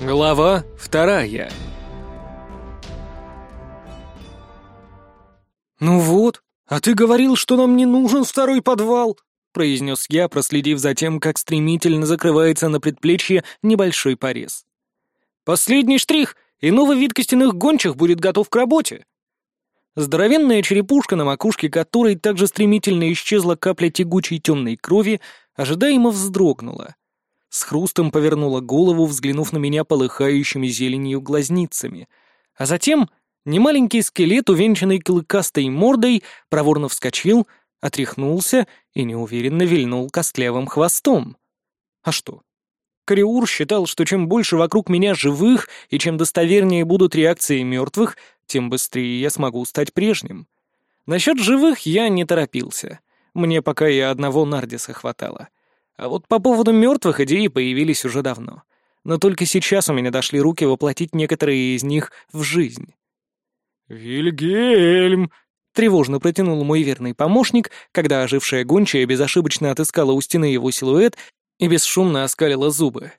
Глава вторая. «Ну вот, а ты говорил, что нам не нужен второй подвал», — произнес я, проследив за тем, как стремительно закрывается на предплечье небольшой порез. «Последний штрих, и новый вид костяных гончих будет готов к работе». Здоровенная черепушка, на макушке которой также стремительно исчезла капля тягучей темной крови, ожидаемо вздрогнула. С хрустом повернула голову, взглянув на меня полыхающими зеленью глазницами. А затем немаленький скелет, увенчанный клыкастой мордой, проворно вскочил, отряхнулся и неуверенно вильнул костлявым хвостом. А что? Кариур считал, что чем больше вокруг меня живых и чем достовернее будут реакции мертвых, тем быстрее я смогу стать прежним. Насчет живых я не торопился. Мне пока и одного Нардиса хватало. А вот по поводу мертвых идеи появились уже давно. Но только сейчас у меня дошли руки воплотить некоторые из них в жизнь. «Вильгельм!» — тревожно протянул мой верный помощник, когда ожившая гончая безошибочно отыскала у стены его силуэт и бесшумно оскалила зубы.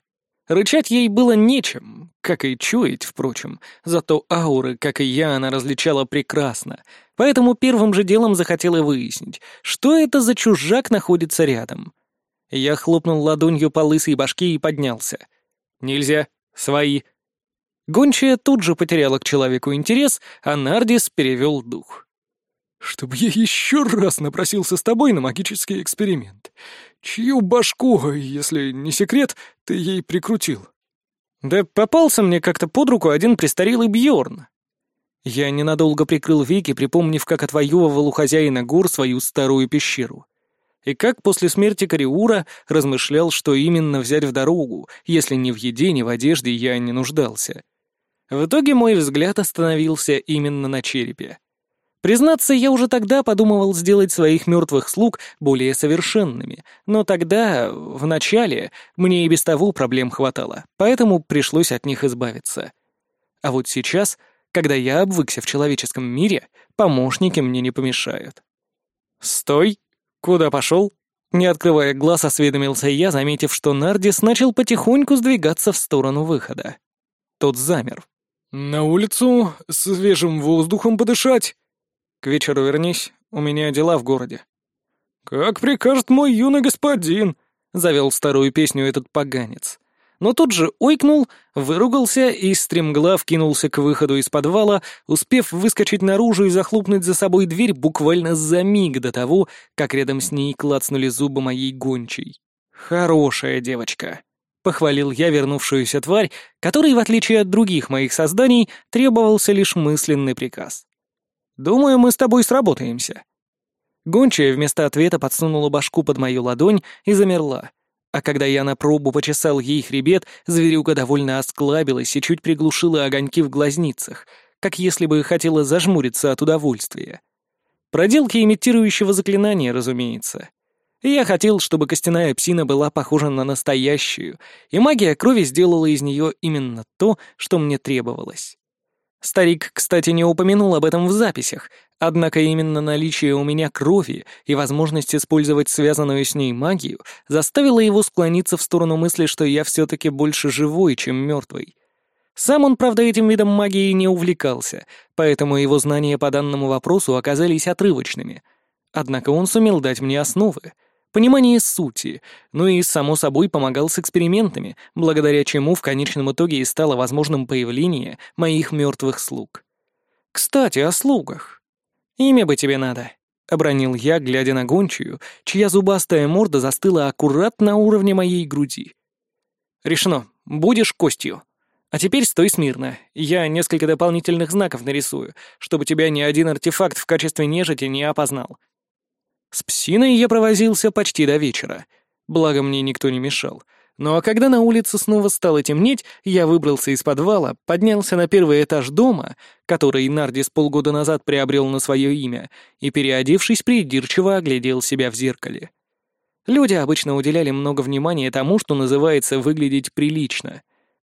Рычать ей было нечем, как и чуять, впрочем, зато ауры, как и я, она различала прекрасно, поэтому первым же делом захотела выяснить, что это за чужак находится рядом. Я хлопнул ладонью по лысой башке и поднялся. «Нельзя. Свои». Гончая тут же потеряла к человеку интерес, а Нардис перевел дух. «Чтобы я еще раз напросился с тобой на магический эксперимент. Чью башку, если не секрет, ты ей прикрутил?» «Да попался мне как-то под руку один престарелый Бьорн. Я ненадолго прикрыл веки, припомнив, как отвоевывал у хозяина гор свою старую пещеру и как после смерти Кариура размышлял, что именно взять в дорогу, если ни в еде, ни в одежде я не нуждался. В итоге мой взгляд остановился именно на черепе. Признаться, я уже тогда подумывал сделать своих мертвых слуг более совершенными, но тогда, в начале, мне и без того проблем хватало, поэтому пришлось от них избавиться. А вот сейчас, когда я обвыкся в человеческом мире, помощники мне не помешают. «Стой!» «Куда пошел?» Не открывая глаз, осведомился я, заметив, что Нардис начал потихоньку сдвигаться в сторону выхода. Тот замер. «На улицу, свежим воздухом подышать». «К вечеру вернись, у меня дела в городе». «Как прикажет мой юный господин», — завел старую песню этот поганец но тут же ойкнул, выругался и стремглав кинулся к выходу из подвала, успев выскочить наружу и захлопнуть за собой дверь буквально за миг до того, как рядом с ней клацнули зубы моей гончей. «Хорошая девочка», — похвалил я вернувшуюся тварь, которой, в отличие от других моих созданий, требовался лишь мысленный приказ. «Думаю, мы с тобой сработаемся». Гончая вместо ответа подсунула башку под мою ладонь и замерла, а когда я на пробу почесал ей хребет, зверюга довольно осклабилась и чуть приглушила огоньки в глазницах, как если бы хотела зажмуриться от удовольствия. Проделки имитирующего заклинания, разумеется. я хотел, чтобы костяная псина была похожа на настоящую, и магия крови сделала из нее именно то, что мне требовалось. Старик, кстати, не упомянул об этом в записях, однако именно наличие у меня крови и возможность использовать связанную с ней магию заставило его склониться в сторону мысли, что я все-таки больше живой, чем мертвый. Сам он, правда, этим видом магии не увлекался, поэтому его знания по данному вопросу оказались отрывочными. Однако он сумел дать мне основы — понимание сути, ну и, само собой, помогал с экспериментами, благодаря чему в конечном итоге и стало возможным появление моих мертвых слуг. Кстати, о слугах. Имя бы тебе надо, — обронил я, глядя на гончую, чья зубастая морда застыла аккурат на уровне моей груди. «Решено. Будешь костью. А теперь стой смирно. Я несколько дополнительных знаков нарисую, чтобы тебя ни один артефакт в качестве нежити не опознал. С псиной я провозился почти до вечера. Благо мне никто не мешал. Ну а когда на улице снова стало темнеть, я выбрался из подвала, поднялся на первый этаж дома, который Нардис полгода назад приобрел на свое имя, и, переодевшись, придирчиво оглядел себя в зеркале. Люди обычно уделяли много внимания тому, что называется «выглядеть прилично».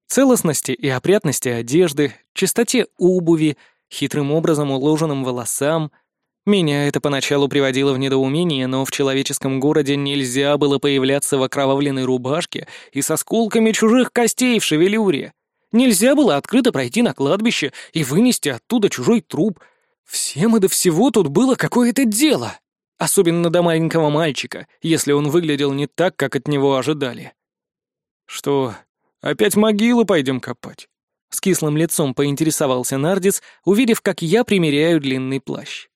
Целостности и опрятности одежды, чистоте обуви, хитрым образом уложенным волосам — меня это поначалу приводило в недоумение, но в человеческом городе нельзя было появляться в окровавленной рубашке и со сколками чужих костей в шевелюре. Нельзя было открыто пройти на кладбище и вынести оттуда чужой труп. Всем и до всего тут было какое-то дело. Особенно до маленького мальчика, если он выглядел не так, как от него ожидали. «Что, опять могилу пойдем копать?» С кислым лицом поинтересовался Нардис, увидев, как я примеряю длинный плащ.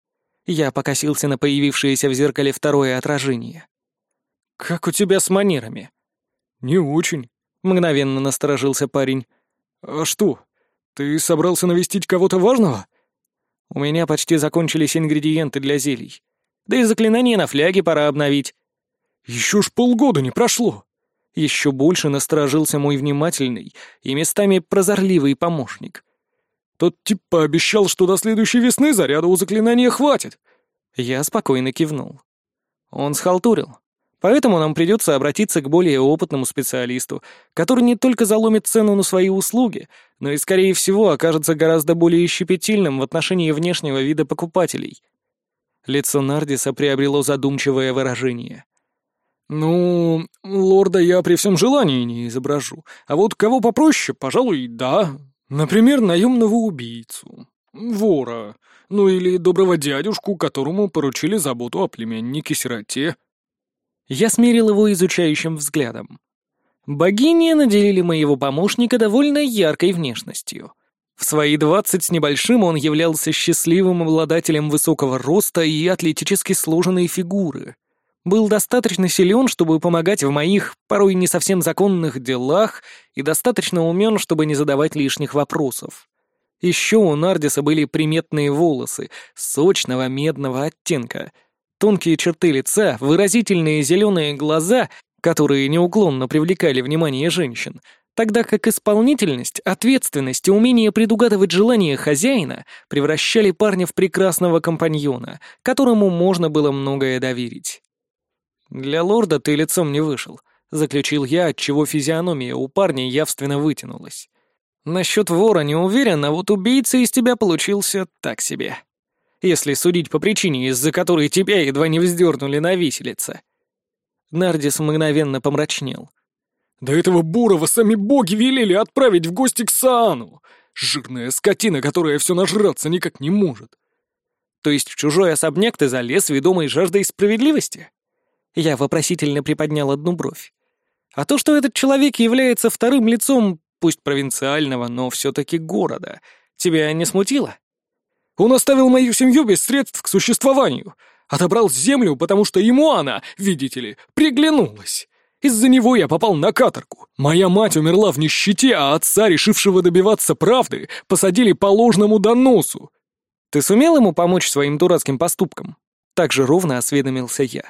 Я покосился на появившееся в зеркале второе отражение. «Как у тебя с манерами?» «Не очень», — мгновенно насторожился парень. «А что, ты собрался навестить кого-то важного?» «У меня почти закончились ингредиенты для зелий. Да и заклинание на фляге пора обновить». «Еще ж полгода не прошло!» Еще больше насторожился мой внимательный и местами прозорливый помощник. Тот тип пообещал, что до следующей весны заряда у заклинания хватит. Я спокойно кивнул. Он схалтурил. Поэтому нам придется обратиться к более опытному специалисту, который не только заломит цену на свои услуги, но и, скорее всего, окажется гораздо более щепетильным в отношении внешнего вида покупателей. Лицо Нардиса приобрело задумчивое выражение. «Ну, лорда я при всем желании не изображу, а вот кого попроще, пожалуй, да. Например, наемного убийцу, вора, ну или доброго дядюшку, которому поручили заботу о племяннике-сироте». Я смерил его изучающим взглядом. Богини наделили моего помощника довольно яркой внешностью. В свои двадцать с небольшим он являлся счастливым обладателем высокого роста и атлетически сложенной фигуры. Был достаточно силен, чтобы помогать в моих, порой не совсем законных делах, и достаточно умен, чтобы не задавать лишних вопросов. Еще у Нардиса были приметные волосы, сочного медного оттенка — Тонкие черты лица, выразительные зеленые глаза, которые неуклонно привлекали внимание женщин, тогда как исполнительность, ответственность и умение предугадывать желания хозяина превращали парня в прекрасного компаньона, которому можно было многое доверить. «Для лорда ты лицом не вышел», — заключил я, отчего физиономия у парня явственно вытянулась. «Насчет вора не уверен, а вот убийца из тебя получился так себе» если судить по причине, из-за которой тебя едва не вздернули на виселице». Нардис мгновенно помрачнел. «Да этого Бурова сами боги велели отправить в гости к Саану! Жирная скотина, которая все нажраться никак не может!» «То есть в чужой особняк ты залез, ведомой жаждой справедливости?» Я вопросительно приподнял одну бровь. «А то, что этот человек является вторым лицом, пусть провинциального, но все-таки города, тебя не смутило?» Он оставил мою семью без средств к существованию. Отобрал землю, потому что ему она, видите ли, приглянулась. Из-за него я попал на каторгу. Моя мать умерла в нищете, а отца, решившего добиваться правды, посадили по ложному доносу. Ты сумел ему помочь своим дурацким поступкам? Так же ровно осведомился я.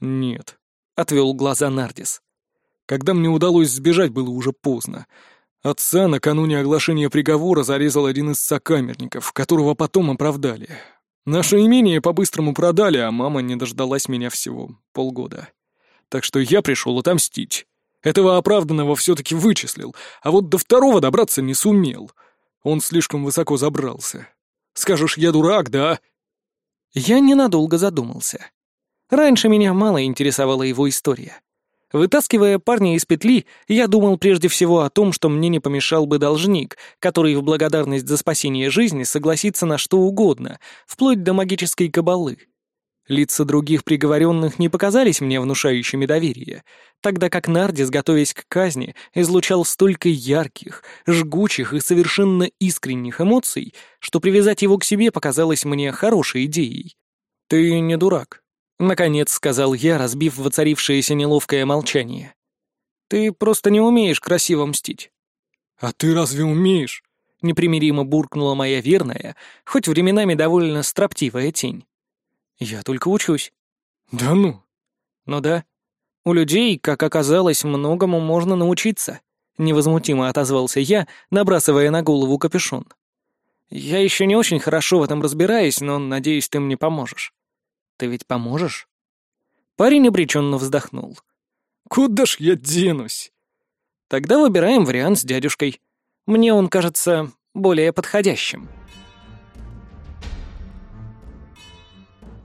Нет, — отвел глаза Нардис. Когда мне удалось сбежать, было уже поздно. Отца накануне оглашения приговора зарезал один из сокамерников, которого потом оправдали. Наше имение по-быстрому продали, а мама не дождалась меня всего полгода. Так что я пришел отомстить. Этого оправданного все-таки вычислил, а вот до второго добраться не сумел. Он слишком высоко забрался. Скажешь, я дурак, да? Я ненадолго задумался. Раньше меня мало интересовала его история. Вытаскивая парня из петли, я думал прежде всего о том, что мне не помешал бы должник, который в благодарность за спасение жизни согласится на что угодно, вплоть до магической кабалы. Лица других приговоренных не показались мне внушающими доверие, тогда как Нардис, готовясь к казни, излучал столько ярких, жгучих и совершенно искренних эмоций, что привязать его к себе показалось мне хорошей идеей. «Ты не дурак», Наконец сказал я, разбив воцарившееся неловкое молчание. «Ты просто не умеешь красиво мстить». «А ты разве умеешь?» — непримиримо буркнула моя верная, хоть временами довольно строптивая тень. «Я только учусь». «Да ну?» «Ну да. У людей, как оказалось, многому можно научиться», — невозмутимо отозвался я, набрасывая на голову капюшон. «Я еще не очень хорошо в этом разбираюсь, но, надеюсь, ты мне поможешь». Ты ведь поможешь?» Парень обреченно вздохнул. «Куда ж я денусь?» «Тогда выбираем вариант с дядюшкой. Мне он кажется более подходящим».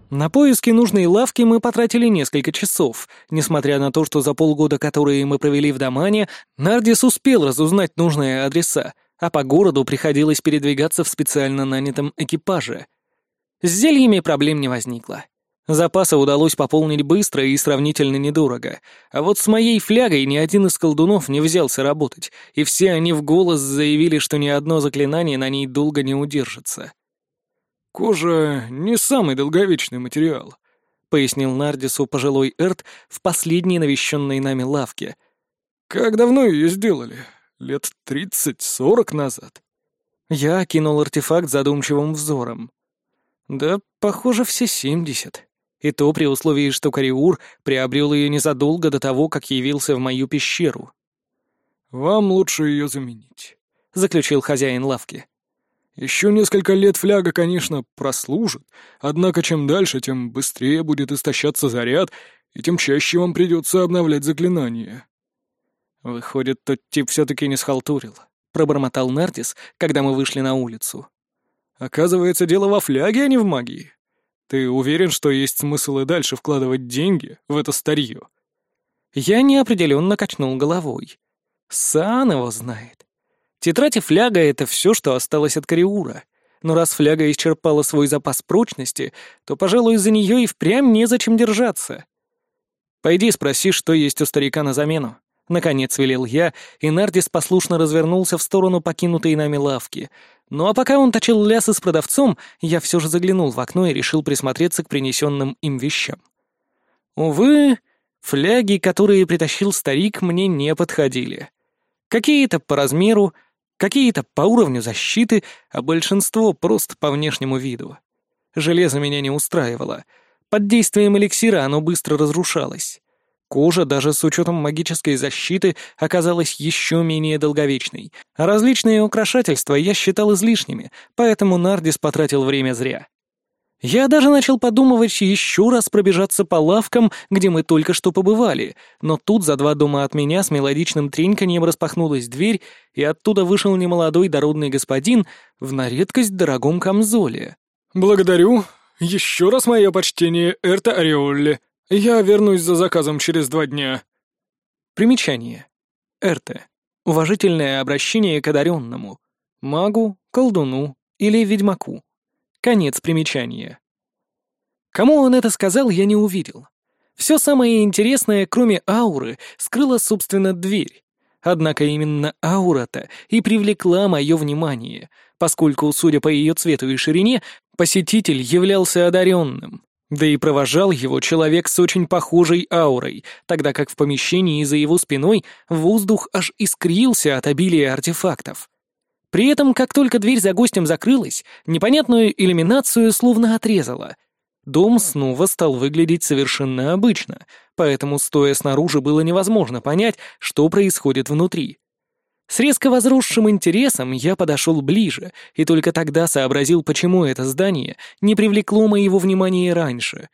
На поиски нужной лавки мы потратили несколько часов. Несмотря на то, что за полгода, которые мы провели в Домане, Нардис успел разузнать нужные адреса, а по городу приходилось передвигаться в специально нанятом экипаже. С зельями проблем не возникло. Запасы удалось пополнить быстро и сравнительно недорого, а вот с моей флягой ни один из колдунов не взялся работать, и все они в голос заявили, что ни одно заклинание на ней долго не удержится. «Кожа — не самый долговечный материал», — пояснил Нардису пожилой Эрт в последней навещенной нами лавке. «Как давно ее сделали? Лет тридцать-сорок назад?» Я кинул артефакт задумчивым взором. «Да, похоже, все семьдесят». И то при условии, что Кариур приобрел ее незадолго до того, как явился в мою пещеру. «Вам лучше ее заменить», — заключил хозяин лавки. «Еще несколько лет фляга, конечно, прослужит, однако чем дальше, тем быстрее будет истощаться заряд, и тем чаще вам придется обновлять заклинания». «Выходит, тот тип все-таки не схалтурил», — пробормотал Нартис, когда мы вышли на улицу. «Оказывается, дело во фляге, а не в магии. Ты уверен, что есть смысл и дальше вкладывать деньги в это старье? Я неопределенно качнул головой. Сан его знает. Тетрадь и фляга — это все, что осталось от Кариура. Но раз фляга исчерпала свой запас прочности, то, пожалуй, из-за нее и впрямь незачем держаться. Пойди спроси, что есть у старика на замену. Наконец велел я, и Нардис послушно развернулся в сторону покинутой нами лавки, ну а пока он точил лясы с продавцом, я все же заглянул в окно и решил присмотреться к принесенным им вещам. Увы, фляги, которые притащил старик, мне не подходили. Какие-то по размеру, какие-то по уровню защиты, а большинство просто по внешнему виду. Железо меня не устраивало. Под действием эликсира оно быстро разрушалось. Кожа, даже с учетом магической защиты, оказалась еще менее долговечной, а различные украшательства я считал излишними, поэтому Нардис потратил время зря. Я даже начал подумывать еще раз пробежаться по лавкам, где мы только что побывали, но тут за два дома от меня с мелодичным треньканьем распахнулась дверь, и оттуда вышел немолодой дородный господин в на редкость дорогом камзоле. «Благодарю. Еще раз мое почтение, Эрта Ореолли», «Я вернусь за заказом через два дня». Примечание. РТ. Уважительное обращение к одаренному. Магу, колдуну или ведьмаку. Конец примечания. Кому он это сказал, я не увидел. Все самое интересное, кроме ауры, скрыла, собственно, дверь. Однако именно аура-то и привлекла мое внимание, поскольку, судя по ее цвету и ширине, посетитель являлся одаренным. Да и провожал его человек с очень похожей аурой, тогда как в помещении за его спиной воздух аж искрился от обилия артефактов. При этом, как только дверь за гостем закрылась, непонятную иллюминацию словно отрезала. Дом снова стал выглядеть совершенно обычно, поэтому, стоя снаружи, было невозможно понять, что происходит внутри. С резко возросшим интересом я подошел ближе и только тогда сообразил, почему это здание не привлекло моего внимания раньше.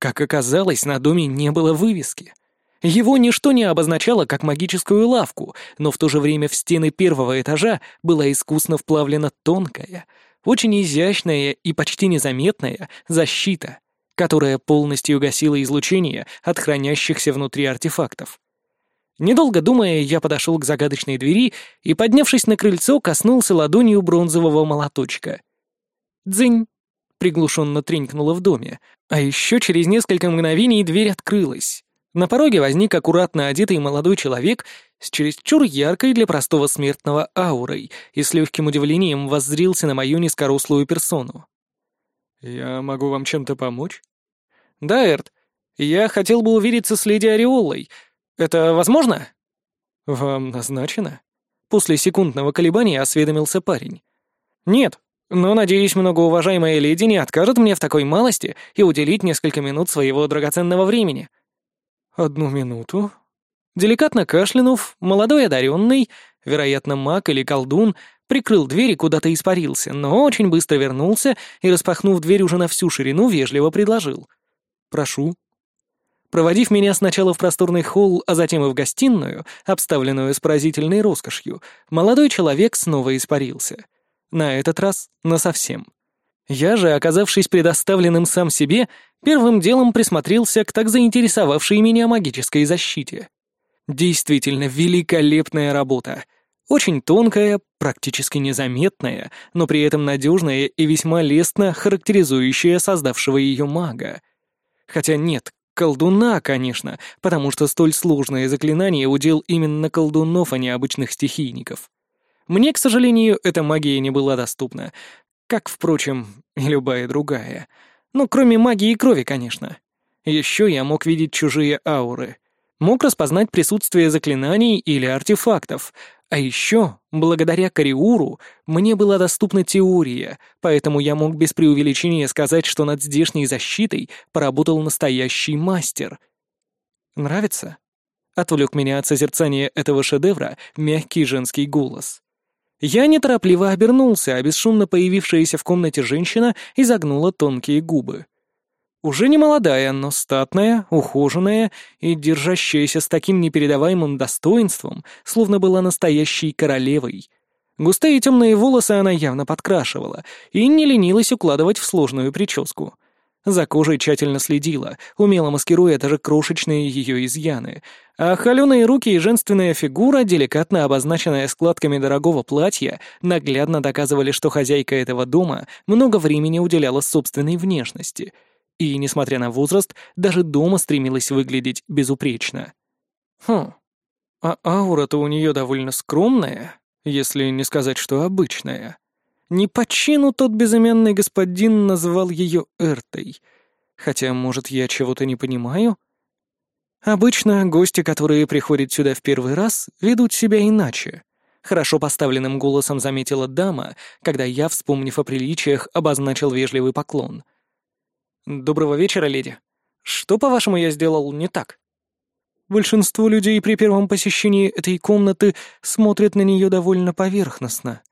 Как оказалось, на доме не было вывески. Его ничто не обозначало как магическую лавку, но в то же время в стены первого этажа была искусно вплавлена тонкая, очень изящная и почти незаметная защита, которая полностью гасила излучение от хранящихся внутри артефактов. Недолго думая, я подошел к загадочной двери и, поднявшись на крыльцо, коснулся ладонью бронзового молоточка. «Дзынь!» — приглушенно тренькнуло в доме, а еще через несколько мгновений дверь открылась. На пороге возник аккуратно одетый молодой человек с чересчур яркой для простого смертного аурой и с легким удивлением воззрился на мою низкорослую персону. «Я могу вам чем-то помочь?» «Да, Эрт. Я хотел бы увидеться с леди Ореолой, это возможно?» «Вам назначено?» После секундного колебания осведомился парень. «Нет, но, надеюсь, многоуважаемая леди не откажет мне в такой малости и уделить несколько минут своего драгоценного времени». «Одну минуту». Деликатно кашлянув, молодой одаренный, вероятно, маг или колдун, прикрыл дверь и куда-то испарился, но очень быстро вернулся и, распахнув дверь уже на всю ширину, вежливо предложил. «Прошу». Проводив меня сначала в просторный холл, а затем и в гостиную, обставленную с поразительной роскошью, молодой человек снова испарился. На этот раз насовсем. Я же, оказавшись предоставленным сам себе, первым делом присмотрелся к так заинтересовавшей меня магической защите. Действительно великолепная работа. Очень тонкая, практически незаметная, но при этом надежная и весьма лестно характеризующая создавшего ее мага. Хотя нет, колдуна, конечно, потому что столь сложное заклинание удел именно колдунов, а не обычных стихийников. Мне, к сожалению, эта магия не была доступна, как, впрочем, и любая другая. Ну, кроме магии крови, конечно. Еще я мог видеть чужие ауры. Мог распознать присутствие заклинаний или артефактов. А еще, благодаря Кариуру, мне была доступна теория, поэтому я мог без преувеличения сказать, что над здешней защитой поработал настоящий мастер. «Нравится?» — отвлек меня от созерцания этого шедевра мягкий женский голос. Я неторопливо обернулся, а бесшумно появившаяся в комнате женщина изогнула тонкие губы. Уже не молодая, но статная, ухоженная и держащаяся с таким непередаваемым достоинством, словно была настоящей королевой. Густые темные волосы она явно подкрашивала и не ленилась укладывать в сложную прическу. За кожей тщательно следила, умело маскируя даже крошечные ее изъяны, а холеные руки и женственная фигура, деликатно обозначенная складками дорогого платья, наглядно доказывали, что хозяйка этого дома много времени уделяла собственной внешности и, несмотря на возраст, даже дома стремилась выглядеть безупречно. Хм, а аура-то у нее довольно скромная, если не сказать, что обычная. Не по чину тот безымянный господин назвал ее Эртой. Хотя, может, я чего-то не понимаю? Обычно гости, которые приходят сюда в первый раз, ведут себя иначе. Хорошо поставленным голосом заметила дама, когда я, вспомнив о приличиях, обозначил вежливый поклон. «Доброго вечера, леди. Что, по-вашему, я сделал не так?» Большинство людей при первом посещении этой комнаты смотрят на нее довольно поверхностно.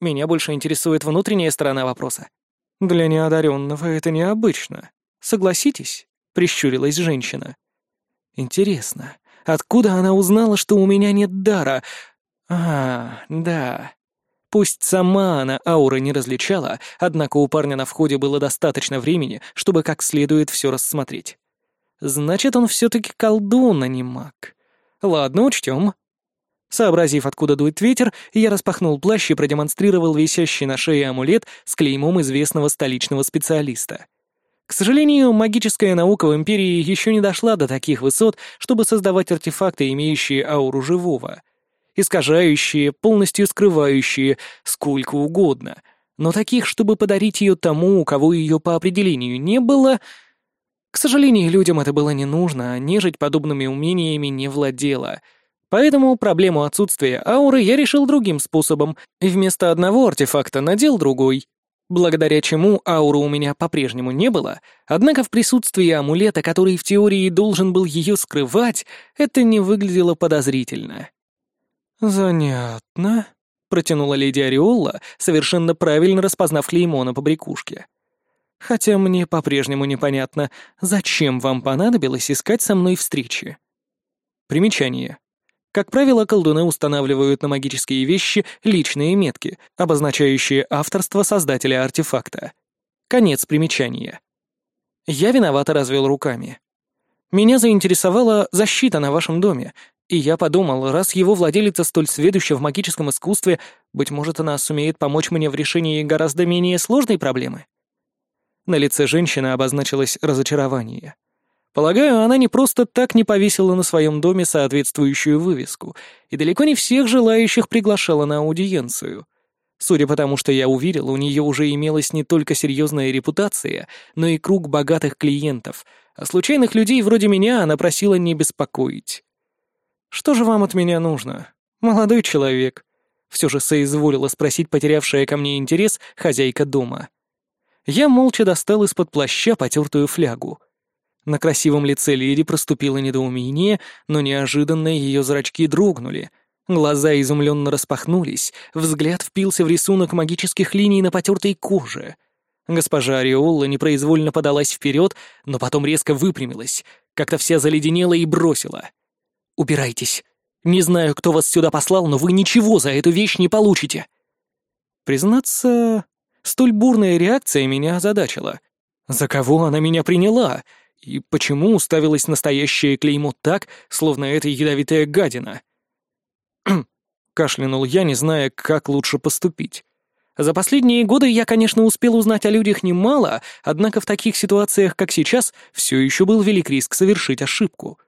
Меня больше интересует внутренняя сторона вопроса. Для неодаренного это необычно. Согласитесь, прищурилась женщина. Интересно, откуда она узнала, что у меня нет дара? А, да. Пусть сама она ауры не различала, однако у парня на входе было достаточно времени, чтобы как следует все рассмотреть. Значит, он все-таки колдун, а не маг. Ладно, учтем. Сообразив, откуда дует ветер, я распахнул плащ и продемонстрировал висящий на шее амулет с клеймом известного столичного специалиста. К сожалению, магическая наука в Империи еще не дошла до таких высот, чтобы создавать артефакты, имеющие ауру живого. Искажающие, полностью скрывающие, сколько угодно. Но таких, чтобы подарить ее тому, у кого ее по определению не было... К сожалению, людям это было не нужно, а нежить подобными умениями не владела — Поэтому проблему отсутствия ауры я решил другим способом, и вместо одного артефакта надел другой. Благодаря чему ауры у меня по-прежнему не было, однако в присутствии амулета, который в теории должен был ее скрывать, это не выглядело подозрительно. «Занятно», — протянула леди Ореола, совершенно правильно распознав клеймо на побрякушке. «Хотя мне по-прежнему непонятно, зачем вам понадобилось искать со мной встречи?» Примечание. Как правило, колдуны устанавливают на магические вещи личные метки, обозначающие авторство создателя артефакта. Конец примечания. Я виновато развел руками. Меня заинтересовала защита на вашем доме, и я подумал, раз его владелица столь сведуща в магическом искусстве, быть может, она сумеет помочь мне в решении гораздо менее сложной проблемы. На лице женщины обозначилось разочарование. Полагаю, она не просто так не повесила на своем доме соответствующую вывеску, и далеко не всех желающих приглашала на аудиенцию. Судя по тому, что я увидел, у нее уже имелась не только серьезная репутация, но и круг богатых клиентов, а случайных людей вроде меня она просила не беспокоить. «Что же вам от меня нужно, молодой человек?» Все же соизволила спросить потерявшая ко мне интерес хозяйка дома. Я молча достал из-под плаща потертую флягу — на красивом лице леди проступило недоумение, но неожиданно ее зрачки дрогнули. Глаза изумленно распахнулись, взгляд впился в рисунок магических линий на потертой коже. Госпожа Ореолла непроизвольно подалась вперед, но потом резко выпрямилась, как-то вся заледенела и бросила. «Убирайтесь. Не знаю, кто вас сюда послал, но вы ничего за эту вещь не получите». Признаться, Столь бурная реакция меня озадачила. За кого она меня приняла? И почему уставилась настоящее клеймо так, словно это ядовитая гадина? Кашлянул я, не зная, как лучше поступить. За последние годы я, конечно, успел узнать о людях немало, однако в таких ситуациях, как сейчас, все еще был велик риск совершить ошибку.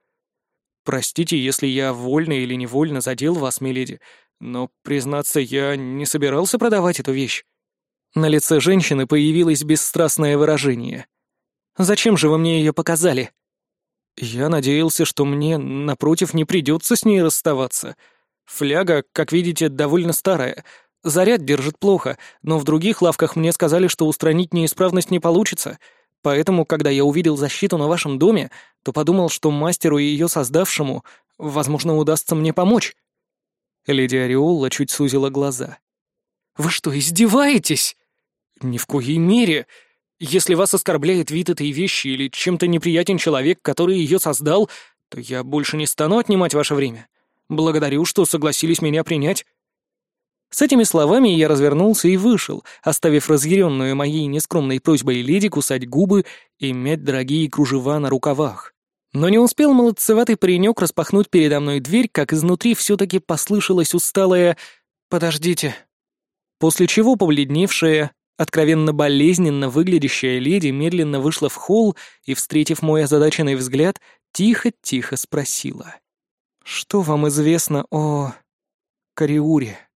Простите, если я вольно или невольно задел вас, миледи, но, признаться, я не собирался продавать эту вещь. На лице женщины появилось бесстрастное выражение. «Зачем же вы мне ее показали?» «Я надеялся, что мне, напротив, не придется с ней расставаться. Фляга, как видите, довольно старая. Заряд держит плохо, но в других лавках мне сказали, что устранить неисправность не получится. Поэтому, когда я увидел защиту на вашем доме, то подумал, что мастеру и ее создавшему, возможно, удастся мне помочь». Леди Ореолла чуть сузила глаза. «Вы что, издеваетесь?» «Ни в коей мере. Если вас оскорбляет вид этой вещи или чем-то неприятен человек, который ее создал, то я больше не стану отнимать ваше время. Благодарю, что согласились меня принять». С этими словами я развернулся и вышел, оставив разъяренную моей нескромной просьбой леди кусать губы и мять дорогие кружева на рукавах. Но не успел молодцеватый паренек распахнуть передо мной дверь, как изнутри все-таки послышалось усталое «Подождите». После чего побледневшая, откровенно болезненно выглядящая леди медленно вышла в холл и, встретив мой озадаченный взгляд, тихо-тихо спросила. «Что вам известно о... Кариуре?»